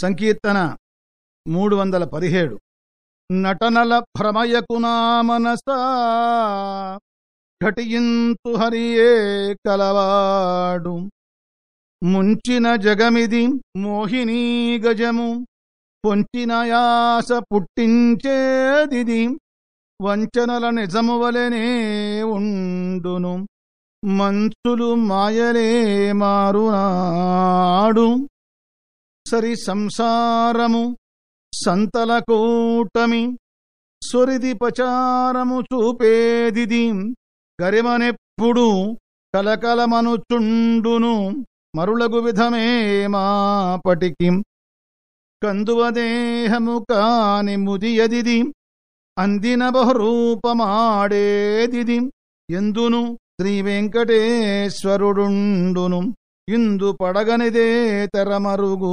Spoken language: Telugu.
సంకీర్తన మూడు వందల పదిహేడు. నటనల భ్రమయకునా మనసా ఘటియింతు హరియే కలవాడు. ముంచిన జగమిది మోహినీ గజము పొంచిన యాస పుట్టించేదిది వంచనల నిజము వలెనే ఉండును. మంచులు మాయలే మారునాడు. సరి సంసారము సంతల కూటమి సొరిది పచారము చూపేదిది. గరిమనెప్పుడు కలకలమనుచుండును మరులగు విధమే మాపటికి కందువదేహము కాని ముదియదిది. అందిన బహురూపమాడేదిది. ఎందును శ్రీవెంకటేశ్వరుడుండును. ఇందు పడగనిదే తెరమరుగు.